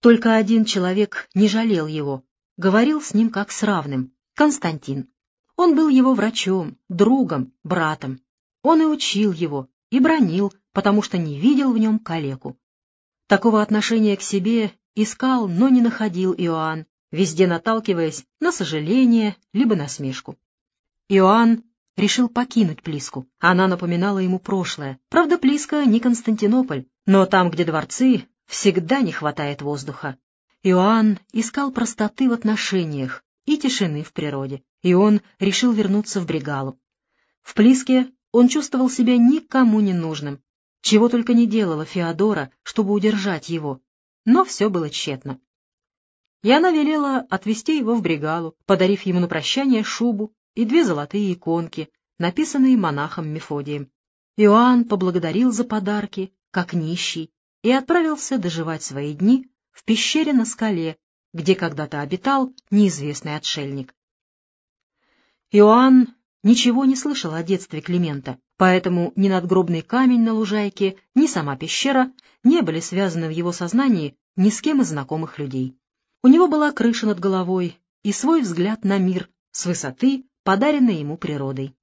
Только один человек не жалел его, говорил с ним как с равным — Константин. Он был его врачом, другом, братом. Он и учил его, и бронил, потому что не видел в нем калеку. Такого отношения к себе искал, но не находил Иоанн, везде наталкиваясь на сожаление либо насмешку. Иоанн решил покинуть Плиску. Она напоминала ему прошлое. Правда, Плиска не Константинополь, но там, где дворцы, всегда не хватает воздуха. Иоанн искал простоты в отношениях и тишины в природе, и он решил вернуться в Бригалу. В Плиске он чувствовал себя никому не нужным, чего только не делала Феодора, чтобы удержать его, но все было тщетно. И она велела отвезти его в Бригалу, подарив ему на прощание шубу и две золотые иконки, написанные монахом Мефодием. Иоанн поблагодарил за подарки, как нищий, и отправился доживать свои дни в пещере на скале, где когда-то обитал неизвестный отшельник. Иоанн ничего не слышал о детстве Климента, поэтому ни надгробный камень на лужайке, ни сама пещера не были связаны в его сознании ни с кем из знакомых людей. У него была крыша над головой и свой взгляд на мир с высоты, подаренной ему природой.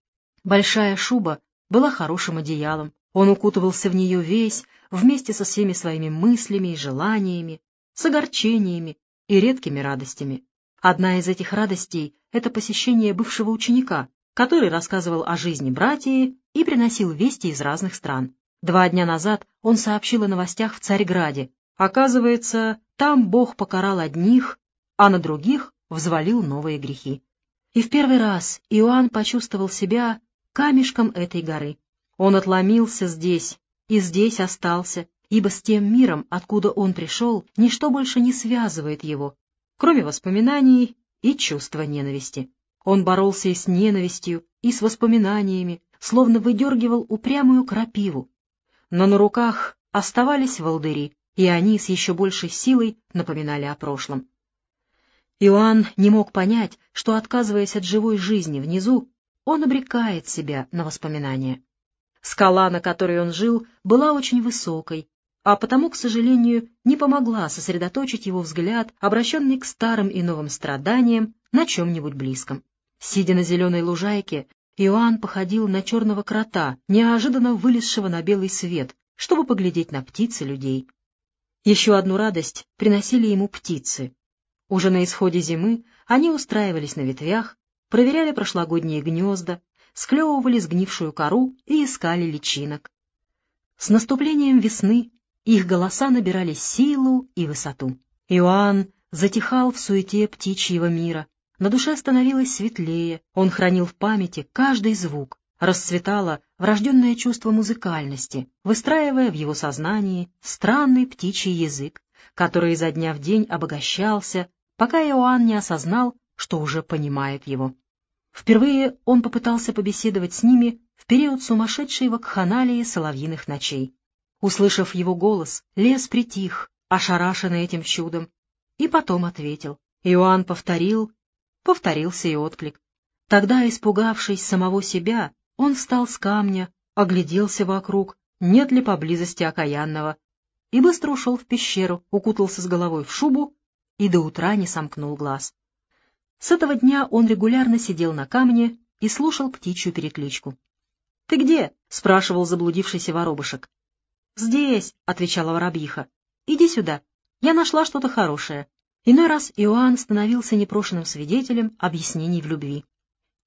Большая шуба была хорошим одеялом, он укутывался в нее весь, вместе со всеми своими мыслями и желаниями, с огорчениями и редкими радостями. Одна из этих радостей — это посещение бывшего ученика, который рассказывал о жизни братьев и приносил вести из разных стран. Два дня назад он сообщил о новостях в Царьграде. Оказывается, там Бог покарал одних, а на других взвалил новые грехи. И в первый раз Иоанн почувствовал себя камешком этой горы. Он отломился здесь и здесь остался, ибо с тем миром, откуда он пришел, ничто больше не связывает его, кроме воспоминаний и чувства ненависти. Он боролся и с ненавистью, и с воспоминаниями, словно выдергивал упрямую крапиву. Но на руках оставались волдыри, и они с еще большей силой напоминали о прошлом. Иоанн не мог понять, что, отказываясь от живой жизни внизу, он обрекает себя на воспоминания. Скала, на которой он жил, была очень высокой, а потому, к сожалению, не помогла сосредоточить его взгляд, обращенный к старым и новым страданиям, на чем-нибудь близком. Сидя на зеленой лужайке, Иоанн походил на черного крота, неожиданно вылезшего на белый свет, чтобы поглядеть на птиц и людей. Еще одну радость приносили ему птицы. Уже на исходе зимы они устраивались на ветвях, проверяли прошлогодние гнезда, склевывали сгнившую кору и искали личинок. С наступлением весны их голоса набирали силу и высоту. Иоанн затихал в суете птичьего мира, на душе становилось светлее, он хранил в памяти каждый звук, расцветало врожденное чувство музыкальности, выстраивая в его сознании странный птичий язык, который изо дня в день обогащался, пока Иоанн не осознал, что уже понимает его. Впервые он попытался побеседовать с ними в период сумасшедшей вакханалии соловьиных ночей. Услышав его голос, лес притих, ошарашенный этим чудом, и потом ответил. Иоанн повторил Повторился и отклик. Тогда, испугавшись самого себя, он встал с камня, огляделся вокруг, нет ли поблизости окаянного, и быстро ушел в пещеру, укутался с головой в шубу и до утра не сомкнул глаз. С этого дня он регулярно сидел на камне и слушал птичью перекличку. — Ты где? — спрашивал заблудившийся воробушек. — Здесь, — отвечала воробьиха. — Иди сюда, я нашла что-то хорошее. Иной раз Иоанн становился непрошенным свидетелем объяснений в любви.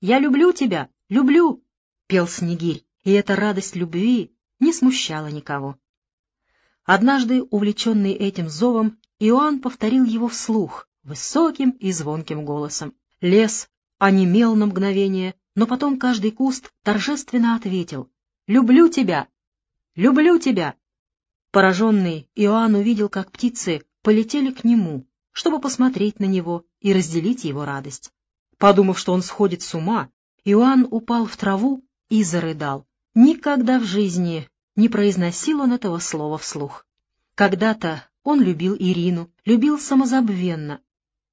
«Я люблю тебя, люблю!» — пел Снегирь, и эта радость любви не смущала никого. Однажды, увлеченный этим зовом, Иоанн повторил его вслух, высоким и звонким голосом. Лес онемел на мгновение, но потом каждый куст торжественно ответил «Люблю тебя! Люблю тебя!» Пораженный, Иоанн увидел, как птицы полетели к нему, чтобы посмотреть на него и разделить его радость. Подумав, что он сходит с ума, Иоанн упал в траву и зарыдал. Никогда в жизни не произносил он этого слова вслух. Когда-то он любил Ирину, любил самозабвенно,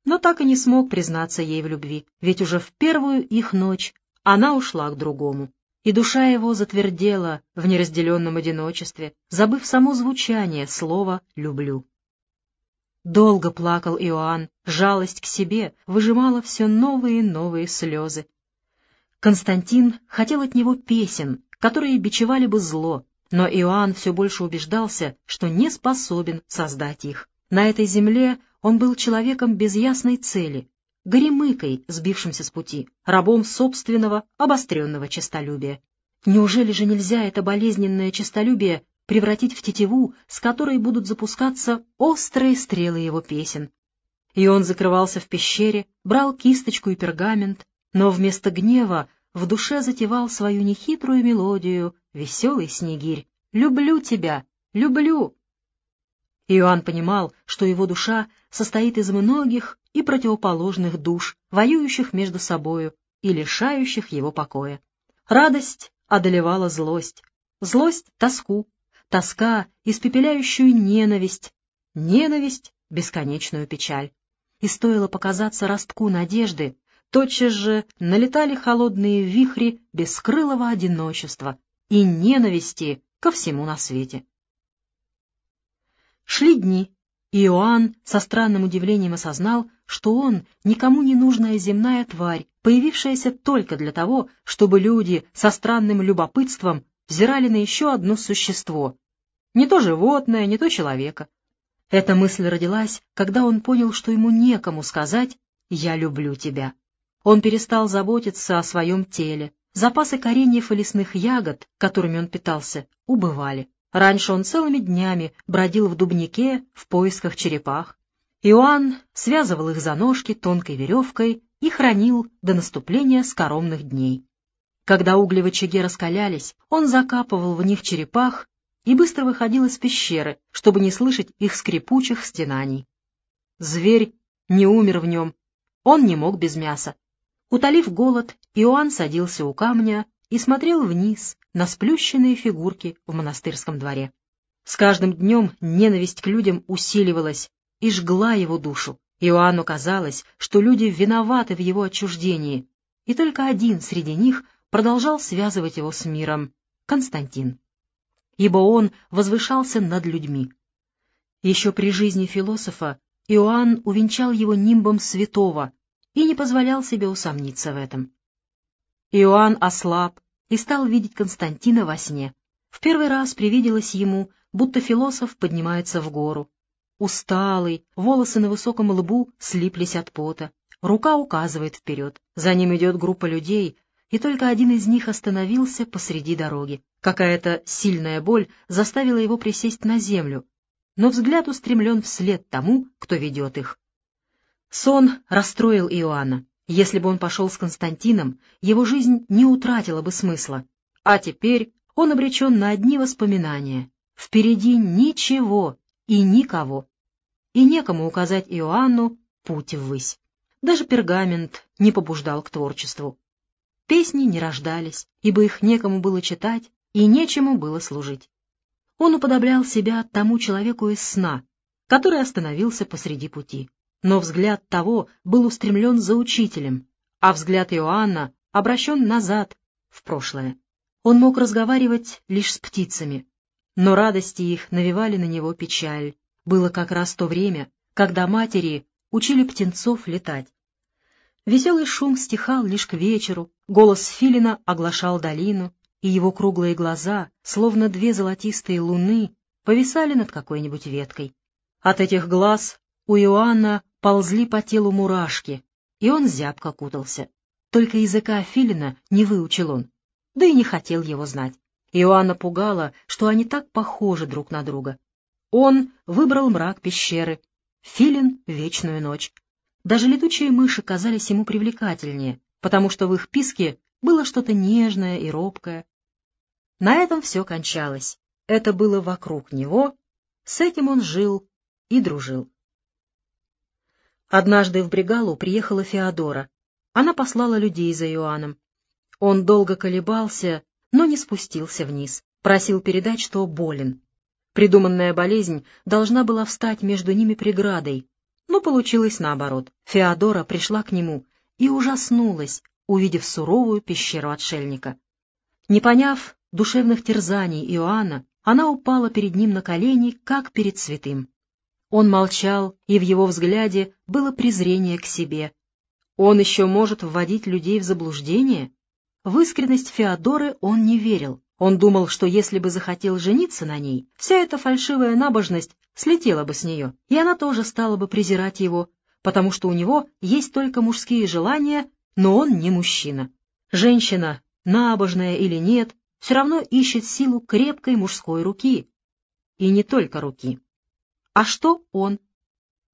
но так и не смог признаться ей в любви, ведь уже в первую их ночь она ушла к другому, и душа его затвердела в неразделенном одиночестве, забыв само звучание слова «люблю». Долго плакал Иоанн, жалость к себе выжимала все новые и новые слезы. Константин хотел от него песен, которые бичевали бы зло, но Иоанн все больше убеждался, что не способен создать их. На этой земле он был человеком без ясной цели, горемыкой, сбившимся с пути, рабом собственного обостренного честолюбия. Неужели же нельзя это болезненное честолюбие превратить в тетиву, с которой будут запускаться острые стрелы его песен? И он закрывался в пещере, брал кисточку и пергамент, но вместо гнева в душе затевал свою нехитрую мелодию «Веселый снегирь». «Люблю тебя! Люблю!» Иоанн понимал, что его душа состоит из многих и противоположных душ, воюющих между собою и лишающих его покоя. Радость одолевала злость, злость — тоску, тоска — испепеляющую ненависть, ненависть — бесконечную печаль. И стоило показаться ростку надежды, тотчас же налетали холодные вихри бескрылого одиночества и ненависти ко всему на свете. Шли дни, Иоанн со странным удивлением осознал, что он никому не нужная земная тварь, появившаяся только для того, чтобы люди со странным любопытством взирали на еще одно существо. Не то животное, не то человека. Эта мысль родилась, когда он понял, что ему некому сказать «я люблю тебя». Он перестал заботиться о своем теле. Запасы кореньев и лесных ягод, которыми он питался, убывали. Раньше он целыми днями бродил в дубнике в поисках черепах. Иоанн связывал их за ножки тонкой веревкой и хранил до наступления скоромных дней. Когда угли в очаге раскалялись, он закапывал в них черепах и быстро выходил из пещеры, чтобы не слышать их скрипучих стенаний. Зверь не умер в нем, он не мог без мяса. Утолив голод, Иоанн садился у камня и смотрел вниз на сплющенные фигурки в монастырском дворе. С каждым днем ненависть к людям усиливалась и жгла его душу. Иоанну казалось, что люди виноваты в его отчуждении, и только один среди них продолжал связывать его с миром — Константин. Ибо он возвышался над людьми. Еще при жизни философа Иоанн увенчал его нимбом святого и не позволял себе усомниться в этом. Иоанн ослаб и стал видеть Константина во сне. В первый раз привиделось ему, будто философ поднимается в гору. Усталый, волосы на высоком лбу слиплись от пота. Рука указывает вперед. За ним идет группа людей, и только один из них остановился посреди дороги. Какая-то сильная боль заставила его присесть на землю, но взгляд устремлен вслед тому, кто ведет их. Сон расстроил Иоанна. Если бы он пошел с Константином, его жизнь не утратила бы смысла. А теперь он обречен на одни воспоминания. Впереди ничего и никого. И некому указать Иоанну путь ввысь. Даже пергамент не побуждал к творчеству. Песни не рождались, ибо их некому было читать и нечему было служить. Он уподоблял себя тому человеку из сна, который остановился посреди пути но взгляд того был устремлен за учителем, а взгляд Иоанна обращен назад, в прошлое. Он мог разговаривать лишь с птицами, но радости их навевали на него печаль. Было как раз то время, когда матери учили птенцов летать. Веселый шум стихал лишь к вечеру, голос филина оглашал долину, и его круглые глаза, словно две золотистые луны, повисали над какой-нибудь веткой. От этих глаз у Иоанна ползли по телу мурашки, и он зябко кутался. Только языка филина не выучил он, да и не хотел его знать. Иоанна пугала, что они так похожи друг на друга. Он выбрал мрак пещеры, филин — вечную ночь. Даже летучие мыши казались ему привлекательнее, потому что в их писке было что-то нежное и робкое. На этом все кончалось. Это было вокруг него, с этим он жил и дружил. Однажды в Бригалу приехала Феодора. Она послала людей за Иоанном. Он долго колебался, но не спустился вниз. Просил передать, что болен. Придуманная болезнь должна была встать между ними преградой, но получилось наоборот. Феодора пришла к нему и ужаснулась, увидев суровую пещеру отшельника. Не поняв душевных терзаний Иоанна, она упала перед ним на колени, как перед святым. Он молчал, и в его взгляде было презрение к себе. Он еще может вводить людей в заблуждение? В искренность Феодоры он не верил. Он думал, что если бы захотел жениться на ней, вся эта фальшивая набожность слетела бы с нее, и она тоже стала бы презирать его, потому что у него есть только мужские желания, но он не мужчина. Женщина, набожная или нет, все равно ищет силу крепкой мужской руки. И не только руки. А что он?